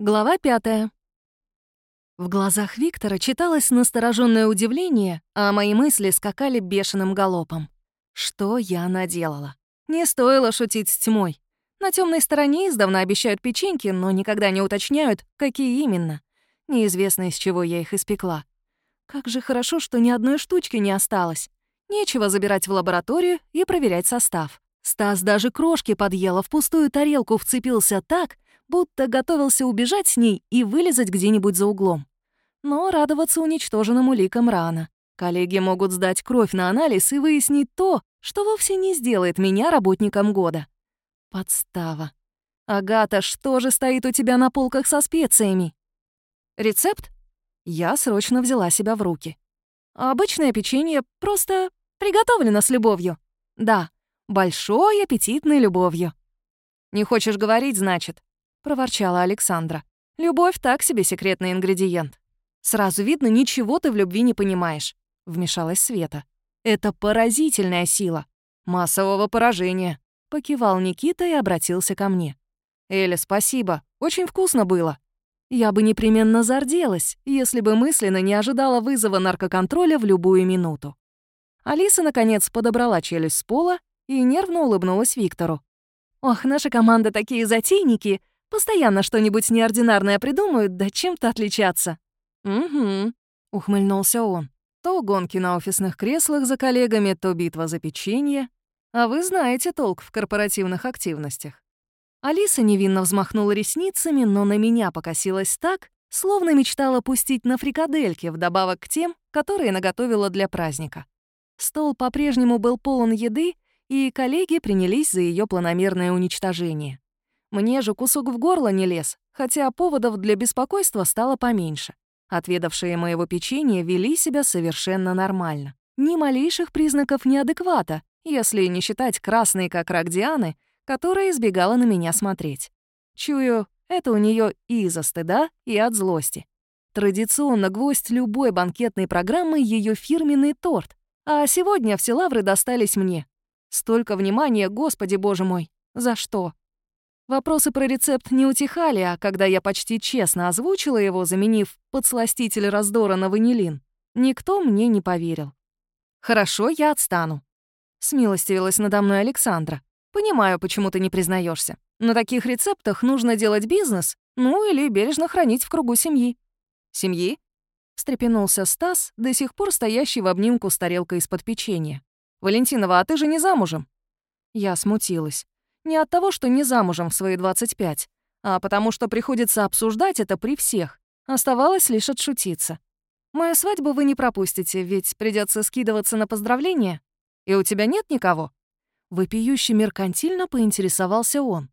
Глава пятая. В глазах Виктора читалось настороженное удивление, а мои мысли скакали бешеным галопом. Что я наделала? Не стоило шутить с тьмой. На темной стороне издавна обещают печеньки, но никогда не уточняют, какие именно. Неизвестно, из чего я их испекла. Как же хорошо, что ни одной штучки не осталось. Нечего забирать в лабораторию и проверять состав. Стас даже крошки подъела, в пустую тарелку вцепился так, будто готовился убежать с ней и вылезать где-нибудь за углом. Но радоваться уничтоженным уликам рано. Коллеги могут сдать кровь на анализ и выяснить то, что вовсе не сделает меня работником года. Подстава. «Агата, что же стоит у тебя на полках со специями?» «Рецепт?» Я срочно взяла себя в руки. «Обычное печенье просто приготовлено с любовью». «Да, большой аппетитной любовью». «Не хочешь говорить, значит?» — проворчала Александра. «Любовь — так себе секретный ингредиент. Сразу видно, ничего ты в любви не понимаешь», — вмешалась Света. «Это поразительная сила. Массового поражения», — покивал Никита и обратился ко мне. «Эля, спасибо. Очень вкусно было». Я бы непременно зарделась, если бы мысленно не ожидала вызова наркоконтроля в любую минуту. Алиса, наконец, подобрала челюсть с пола и нервно улыбнулась Виктору. «Ох, наша команда такие затейники, Постоянно что-нибудь неординарное придумают, да чем-то отличаться». «Угу», — ухмыльнулся он. «То гонки на офисных креслах за коллегами, то битва за печенье. А вы знаете толк в корпоративных активностях». Алиса невинно взмахнула ресницами, но на меня покосилась так, словно мечтала пустить на фрикадельки вдобавок к тем, которые наготовила для праздника. Стол по-прежнему был полон еды, и коллеги принялись за ее планомерное уничтожение. Мне же кусок в горло не лез, хотя поводов для беспокойства стало поменьше. Отведавшие моего печенья вели себя совершенно нормально. Ни малейших признаков неадеквата, если не считать красной как рак Дианы, которая избегала на меня смотреть. Чую, это у нее и из-за стыда, и от злости. Традиционно гвоздь любой банкетной программы — ее фирменный торт, а сегодня все лавры достались мне. Столько внимания, господи боже мой, за что? Вопросы про рецепт не утихали, а когда я почти честно озвучила его, заменив подсластитель раздора на ванилин, никто мне не поверил. «Хорошо, я отстану», — смилостивилась надо мной Александра. «Понимаю, почему ты не признаешься. На таких рецептах нужно делать бизнес, ну или бережно хранить в кругу семьи». «Семьи?» — встрепенулся Стас, до сих пор стоящий в обнимку с тарелкой из-под печенья. «Валентинова, а ты же не замужем?» Я смутилась. Не от того, что не замужем в свои 25, а потому что приходится обсуждать это при всех. Оставалось лишь отшутиться. «Мою свадьбу вы не пропустите, ведь придется скидываться на поздравления. И у тебя нет никого?» Вопиюще меркантильно поинтересовался он.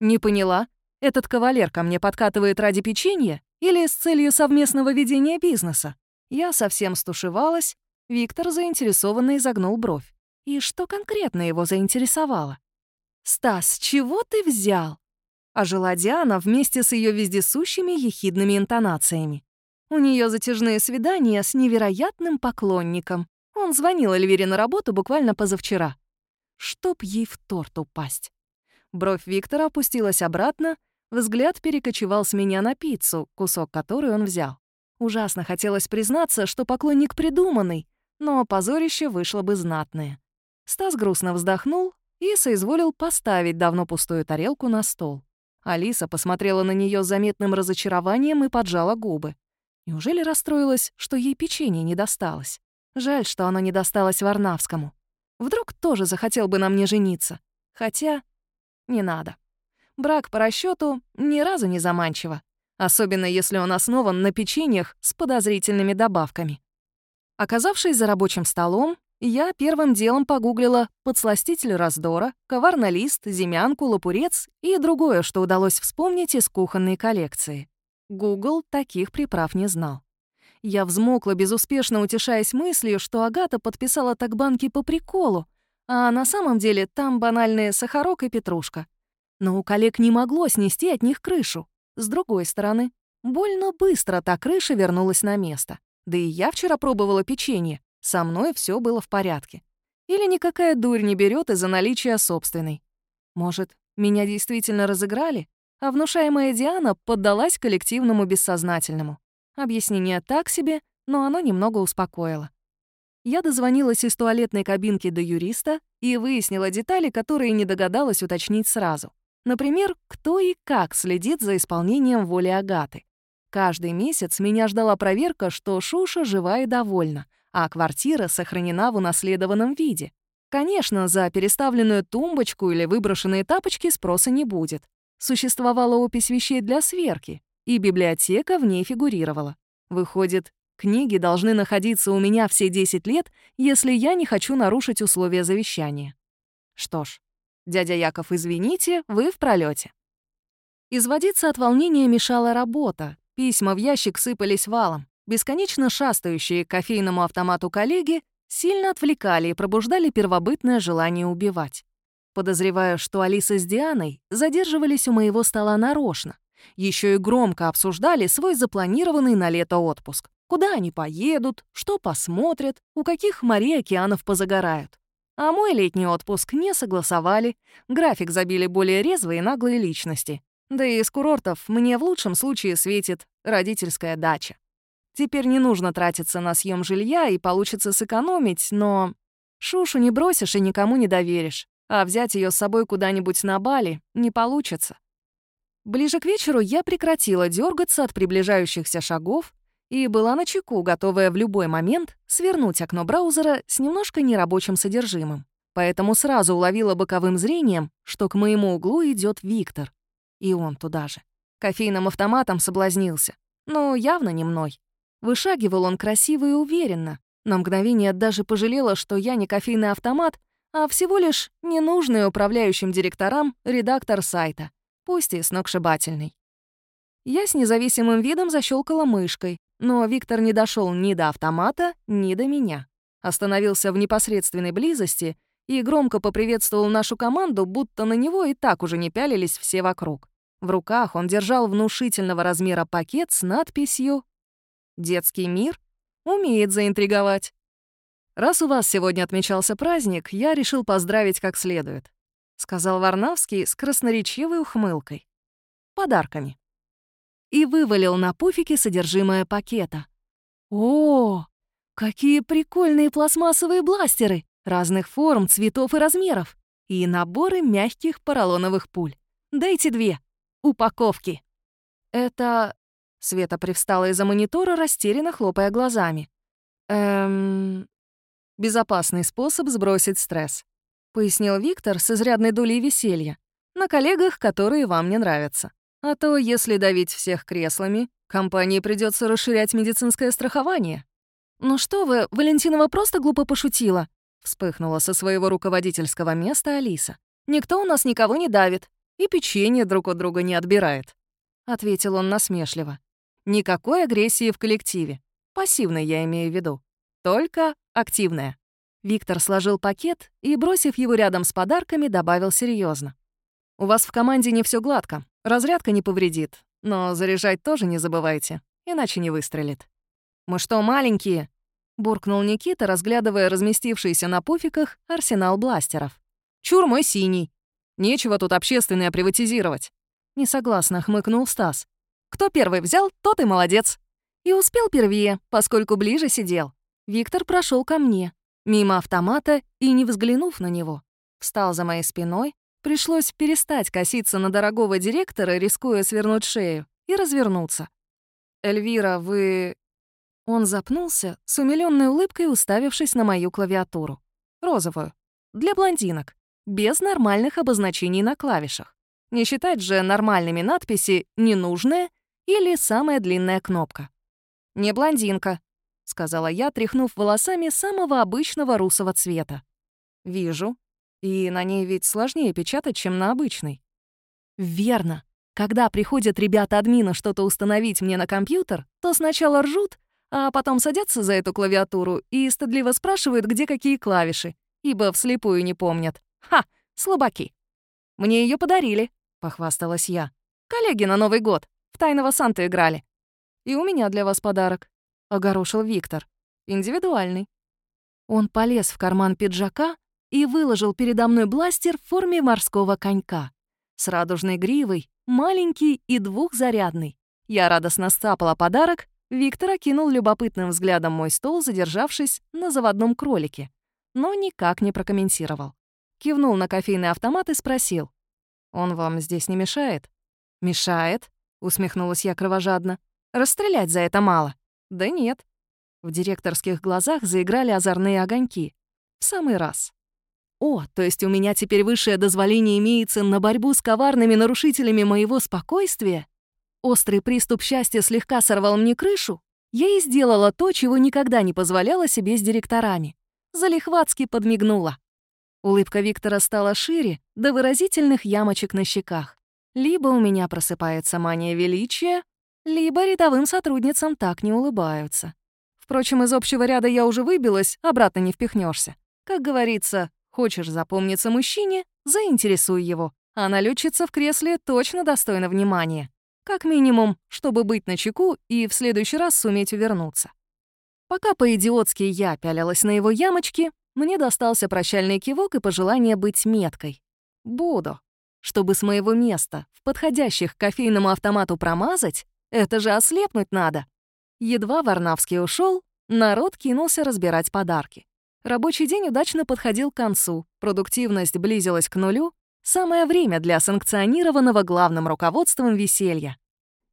«Не поняла. Этот кавалер ко мне подкатывает ради печенья или с целью совместного ведения бизнеса?» Я совсем стушевалась. Виктор заинтересованно изогнул бровь. И что конкретно его заинтересовало? «Стас, чего ты взял?» Ожила Диана вместе с ее вездесущими ехидными интонациями. У нее затяжные свидания с невероятным поклонником. Он звонил Эльвире на работу буквально позавчера. Чтоб ей в торт упасть. Бровь Виктора опустилась обратно, взгляд перекочевал с меня на пиццу, кусок которой он взял. Ужасно хотелось признаться, что поклонник придуманный, но позорище вышло бы знатное. Стас грустно вздохнул, и соизволил поставить давно пустую тарелку на стол. Алиса посмотрела на нее с заметным разочарованием и поджала губы. Неужели расстроилась, что ей печенье не досталось? Жаль, что оно не досталось Варнавскому. Вдруг тоже захотел бы на мне жениться. Хотя не надо. Брак по расчету ни разу не заманчиво, особенно если он основан на печеньях с подозрительными добавками. Оказавшись за рабочим столом, я первым делом погуглила подсластитель раздора, коварный лист, земянку, лопурец и другое, что удалось вспомнить из кухонной коллекции. Гугл таких приправ не знал. Я взмокла, безуспешно утешаясь мыслью, что Агата подписала так банки по приколу, а на самом деле там банальные сахарок и петрушка. Но у коллег не могло снести от них крышу. С другой стороны, больно быстро та крыша вернулась на место. Да и я вчера пробовала печенье, со мной все было в порядке. Или никакая дурь не берет из-за наличия собственной. Может, меня действительно разыграли? а внушаемая Диана поддалась коллективному бессознательному. Объяснение так себе, но оно немного успокоило. Я дозвонилась из туалетной кабинки до юриста и выяснила детали, которые не догадалась уточнить сразу. Например, кто и как следит за исполнением воли Агаты. Каждый месяц меня ждала проверка, что Шуша жива и довольна, а квартира сохранена в унаследованном виде. Конечно, за переставленную тумбочку или выброшенные тапочки спроса не будет. Существовала опись вещей для сверки, и библиотека в ней фигурировала. Выходит, книги должны находиться у меня все 10 лет, если я не хочу нарушить условия завещания. Что ж, «Дядя Яков, извините, вы в пролете. Изводиться от волнения мешала работа. Письма в ящик сыпались валом. Бесконечно шастающие к кофейному автомату коллеги сильно отвлекали и пробуждали первобытное желание убивать. Подозреваю, что Алиса с Дианой задерживались у моего стола нарочно. Еще и громко обсуждали свой запланированный на лето отпуск. Куда они поедут, что посмотрят, у каких морей океанов позагорают. А мой летний отпуск не согласовали, график забили более резвые и наглые личности. Да и из курортов мне в лучшем случае светит родительская дача. Теперь не нужно тратиться на съем жилья и получится сэкономить, но... Шушу не бросишь и никому не доверишь, а взять ее с собой куда-нибудь на Бали не получится. Ближе к вечеру я прекратила дергаться от приближающихся шагов и была на чеку, готовая в любой момент свернуть окно браузера с немножко нерабочим содержимым. Поэтому сразу уловила боковым зрением, что к моему углу идет Виктор. И он туда же. Кофейным автоматом соблазнился. Но явно не мной. Вышагивал он красиво и уверенно. На мгновение даже пожалела, что я не кофейный автомат, а всего лишь ненужный управляющим директорам редактор сайта, пусть и сногсшибательный. Я с независимым видом защелкала мышкой, но Виктор не дошел ни до автомата, ни до меня. Остановился в непосредственной близости и громко поприветствовал нашу команду, будто на него и так уже не пялились все вокруг. В руках он держал внушительного размера пакет с надписью «Детский мир умеет заинтриговать». «Раз у вас сегодня отмечался праздник, я решил поздравить как следует», — сказал Варнавский с красноречивой ухмылкой. «Подарками» и вывалил на пуфике содержимое пакета. «О, какие прикольные пластмассовые бластеры! Разных форм, цветов и размеров. И наборы мягких поролоновых пуль. Дайте две. Упаковки». «Это...» Света привстала из-за монитора, растерянно хлопая глазами. «Эм...» «Безопасный способ сбросить стресс», — пояснил Виктор с изрядной долей веселья. «На коллегах, которые вам не нравятся. А то, если давить всех креслами, компании придется расширять медицинское страхование. «Ну что вы, Валентинова просто глупо пошутила», — вспыхнула со своего руководительского места Алиса. «Никто у нас никого не давит и печенье друг от друга не отбирает», — ответил он насмешливо. «Никакой агрессии в коллективе. Пассивной я имею в виду. Только активная». Виктор сложил пакет и, бросив его рядом с подарками, добавил серьезно: «У вас в команде не все гладко. Разрядка не повредит, но заряжать тоже не забывайте, иначе не выстрелит. «Мы что, маленькие?» — буркнул Никита, разглядывая разместившийся на пуфиках арсенал бластеров. «Чур мой синий. Нечего тут общественное приватизировать». Несогласно хмыкнул Стас. «Кто первый взял, тот и молодец». И успел первее, поскольку ближе сидел. Виктор прошел ко мне, мимо автомата и, не взглянув на него, встал за моей спиной, Пришлось перестать коситься на дорогого директора, рискуя свернуть шею, и развернуться. «Эльвира, вы...» Он запнулся, с умилённой улыбкой уставившись на мою клавиатуру. Розовую. Для блондинок. Без нормальных обозначений на клавишах. Не считать же нормальными надписи «ненужная» или «самая длинная кнопка». «Не блондинка», — сказала я, тряхнув волосами самого обычного русого цвета. «Вижу», и на ней ведь сложнее печатать, чем на обычной. Верно. Когда приходят ребята-админа что-то установить мне на компьютер, то сначала ржут, а потом садятся за эту клавиатуру и стыдливо спрашивают, где какие клавиши, ибо вслепую не помнят. Ха, слабаки. Мне ее подарили, похвасталась я. Коллеги на Новый год. В Тайного Санту играли. И у меня для вас подарок. Огорошил Виктор. Индивидуальный. Он полез в карман пиджака, и выложил передо мной бластер в форме морского конька с радужной гривой маленький и двухзарядный. Я радостно сцапала подарок, Виктор окинул любопытным взглядом мой стол, задержавшись на заводном кролике, но никак не прокомментировал. Кивнул на кофейный автомат и спросил. «Он вам здесь не мешает?» «Мешает», — усмехнулась я кровожадно. «Расстрелять за это мало». «Да нет». В директорских глазах заиграли озорные огоньки. В самый раз. О, то есть у меня теперь высшее дозволение имеется на борьбу с коварными нарушителями моего спокойствия? Острый приступ счастья слегка сорвал мне крышу. Я и сделала то, чего никогда не позволяла себе с директорами. Залихватски подмигнула. Улыбка Виктора стала шире, до выразительных ямочек на щеках. Либо у меня просыпается мания величия, либо рядовым сотрудницам так не улыбаются. Впрочем, из общего ряда я уже выбилась, обратно не впихнешься. Как говорится, хочешь запомниться мужчине — заинтересуй его. А налетчица в кресле точно достойна внимания. Как минимум, чтобы быть начеку и в следующий раз суметь увернуться. Пока по-идиотски я пялилась на его ямочки, мне достался прощальный кивок и пожелание быть меткой. Буду. Чтобы с моего места в подходящих к кофейному автомату промазать, это же ослепнуть надо. Едва Варнавский ушел, народ кинулся разбирать подарки. Рабочий день удачно подходил к концу, продуктивность близилась к нулю, Самое время для санкционированного главным руководством веселья.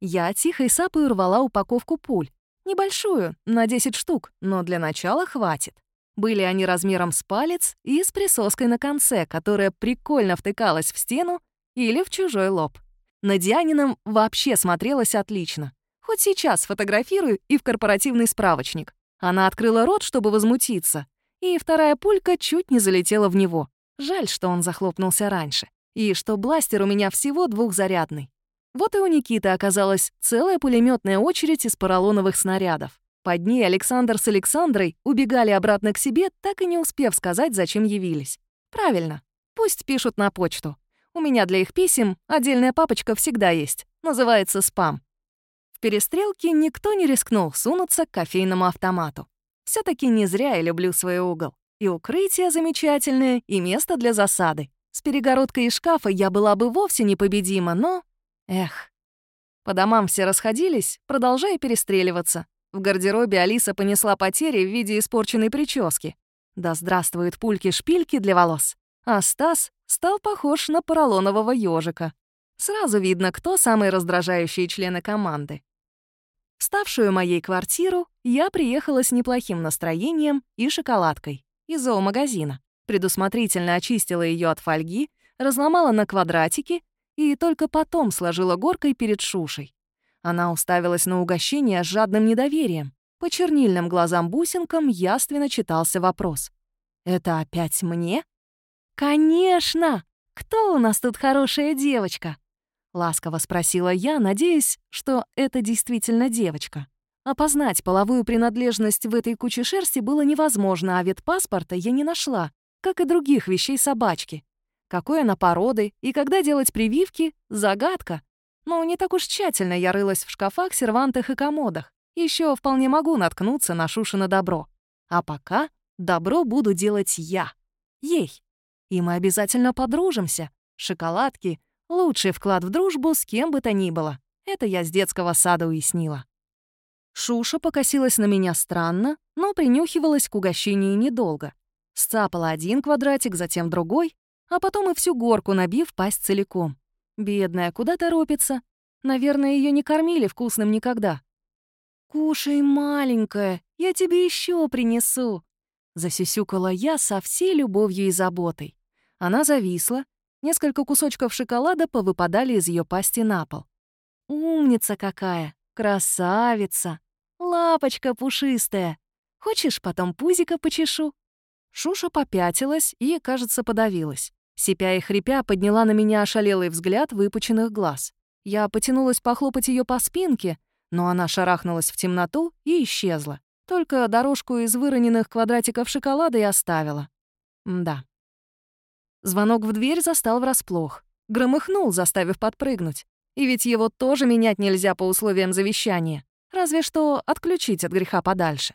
Я тихой сапой рвала упаковку пуль. Небольшую, на 10 штук, но для начала хватит. Были они размером с палец и с присоской на конце, которая прикольно втыкалась в стену или в чужой лоб. На Дианином вообще смотрелось отлично. Хоть сейчас фотографирую и в корпоративный справочник. Она открыла рот, чтобы возмутиться, и вторая пулька чуть не залетела в него. Жаль, что он захлопнулся раньше. И что бластер у меня всего двухзарядный. Вот и у Никиты оказалась целая пулеметная очередь из поролоновых снарядов. Под ней Александр с Александрой убегали обратно к себе, так и не успев сказать, зачем явились. Правильно, пусть пишут на почту. У меня для их писем отдельная папочка всегда есть, называется спам. В перестрелке никто не рискнул сунуться к кофейному автомату. все таки не зря я люблю свой угол. И укрытие замечательное, и место для засады. С перегородкой из шкафа я была бы вовсе непобедима, но... Эх. По домам все расходились, продолжая перестреливаться. В гардеробе Алиса понесла потери в виде испорченной прически. Да здравствуют пульки-шпильки для волос. А Стас стал похож на поролонового ежика. Сразу видно, кто самые раздражающие члены команды. В ставшую моей квартиру я приехала с неплохим настроением и шоколадкой из зоомагазина. Предусмотрительно очистила ее от фольги, разломала на квадратики и только потом сложила горкой перед Шушей. Она уставилась на угощение с жадным недоверием. По чернильным глазам-бусинкам яственно читался вопрос. «Это опять мне?» «Конечно! Кто у нас тут хорошая девочка?» Ласково спросила я, надеясь, что это действительно девочка. Опознать половую принадлежность в этой куче шерсти было невозможно, а вид паспорта я не нашла, как и других вещей собачки. Какой она породы и когда делать прививки — загадка. Но не так уж тщательно я рылась в шкафах, сервантах и комодах. Еще вполне могу наткнуться на Шушина добро. А пока добро буду делать я. Ей. И мы обязательно подружимся. Шоколадки — лучший вклад в дружбу с кем бы то ни было. Это я с детского сада уяснила. Шуша покосилась на меня странно, но принюхивалась к угощению недолго. Сцапала один квадратик, затем другой, а потом и всю горку, набив пасть целиком. Бедная, куда торопится? Наверное, ее не кормили вкусным никогда. «Кушай, маленькая, я тебе еще принесу», — засюсюкала я со всей любовью и заботой. Она зависла, несколько кусочков шоколада повыпадали из ее пасти на пол. «Умница какая! Красавица!» «Лапочка пушистая! Хочешь, потом пузика почешу?» Шуша попятилась и, кажется, подавилась. Сипя и хрипя, подняла на меня ошалелый взгляд выпученных глаз. Я потянулась похлопать ее по спинке, но она шарахнулась в темноту и исчезла. Только дорожку из выроненных квадратиков шоколада и оставила. Да. Звонок в дверь застал врасплох. Громыхнул, заставив подпрыгнуть. И ведь его тоже менять нельзя по условиям завещания. Разве что отключить от греха подальше.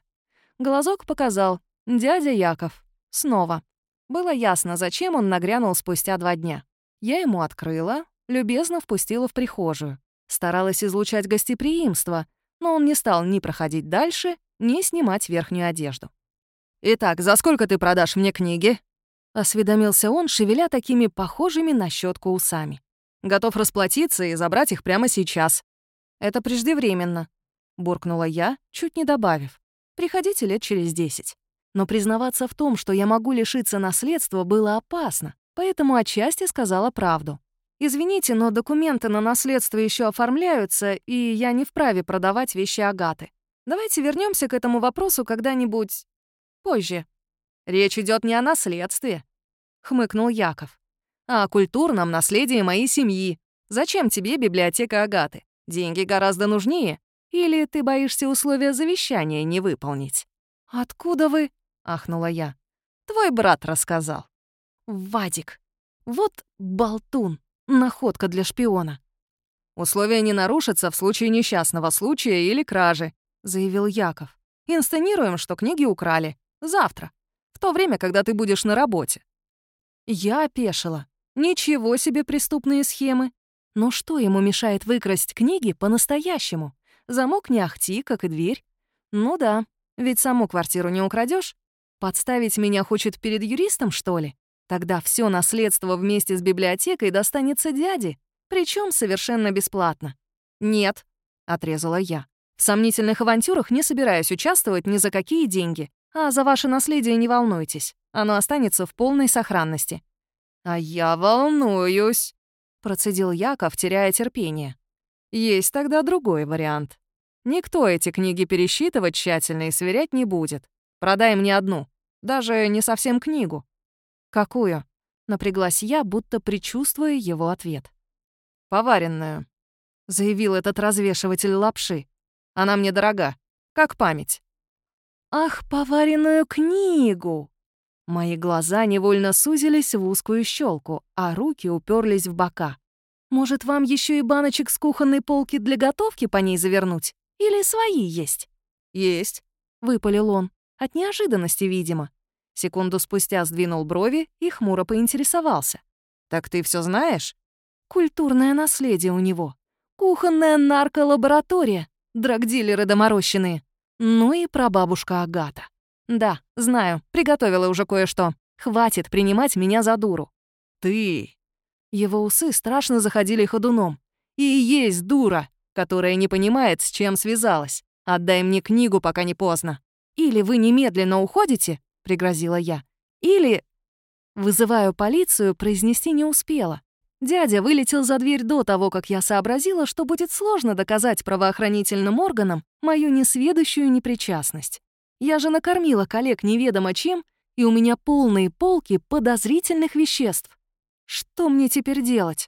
Глазок показал «Дядя Яков». Снова. Было ясно, зачем он нагрянул спустя два дня. Я ему открыла, любезно впустила в прихожую. Старалась излучать гостеприимство, но он не стал ни проходить дальше, ни снимать верхнюю одежду. «Итак, за сколько ты продашь мне книги?» — осведомился он, шевеля такими похожими на щетку усами. «Готов расплатиться и забрать их прямо сейчас». «Это преждевременно», — буркнула я, чуть не добавив. «Приходите лет через десять». Но признаваться в том, что я могу лишиться наследства, было опасно, поэтому отчасти сказала правду. «Извините, но документы на наследство еще оформляются, и я не вправе продавать вещи Агаты. Давайте вернемся к этому вопросу когда-нибудь Позже. Речь идет не о наследстве, хмыкнул Яков, а о культурном наследии моей семьи. Зачем тебе библиотека Агаты? Деньги гораздо нужнее. Или ты боишься условия завещания не выполнить? Откуда вы? Ахнула я. Твой брат рассказал. Вадик. Вот болтун. Находка для шпиона. Условия не нарушатся в случае несчастного случая или кражи, заявил Яков. Инсценируем, что книги украли. Завтра. В то время, когда ты будешь на работе». Я опешила. Ничего себе преступные схемы. Но что ему мешает выкрасть книги по-настоящему? Замок не ахти, как и дверь. Ну да, ведь саму квартиру не украдешь. Подставить меня хочет перед юристом, что ли? Тогда все наследство вместе с библиотекой достанется дяде, причем совершенно бесплатно. «Нет», — отрезала я. «В сомнительных авантюрах не собираюсь участвовать ни за какие деньги. А за ваше наследие не волнуйтесь, оно останется в полной сохранности». «А я волнуюсь», — процедил Яков, теряя терпение. «Есть тогда другой вариант. Никто эти книги пересчитывать тщательно и сверять не будет. Продай мне одну, даже не совсем книгу». «Какую?» — напряглась я, будто предчувствуя его ответ. «Поваренную», — заявил этот развешиватель лапши. «Она мне дорога, как память». «Ах, поваренную книгу!» Мои глаза невольно сузились в узкую щелку, а руки уперлись в бока. «Может, вам еще и баночек с кухонной полки для готовки по ней завернуть? Или свои есть?» «Есть», — выпалил он. От неожиданности, видимо. Секунду спустя сдвинул брови и хмуро поинтересовался. «Так ты все знаешь?» «Культурное наследие у него. Кухонная нарколаборатория. Драгдилеры доморощенные. Ну и прабабушка Агата. Да, знаю, приготовила уже кое-что. Хватит принимать меня за дуру. Ты. Его усы страшно заходили ходуном. И есть дура, которая не понимает, с чем связалась. Отдай мне книгу, пока не поздно. Или вы немедленно уходите, пригрозила я. Или вызываю полицию, произнести не успела. Дядя вылетел за дверь до того, как я сообразила, что будет сложно доказать правоохранительным органам мою несведущую непричастность. Я же накормила коллег неведомо чем, и у меня полные полки подозрительных веществ. Что мне теперь делать?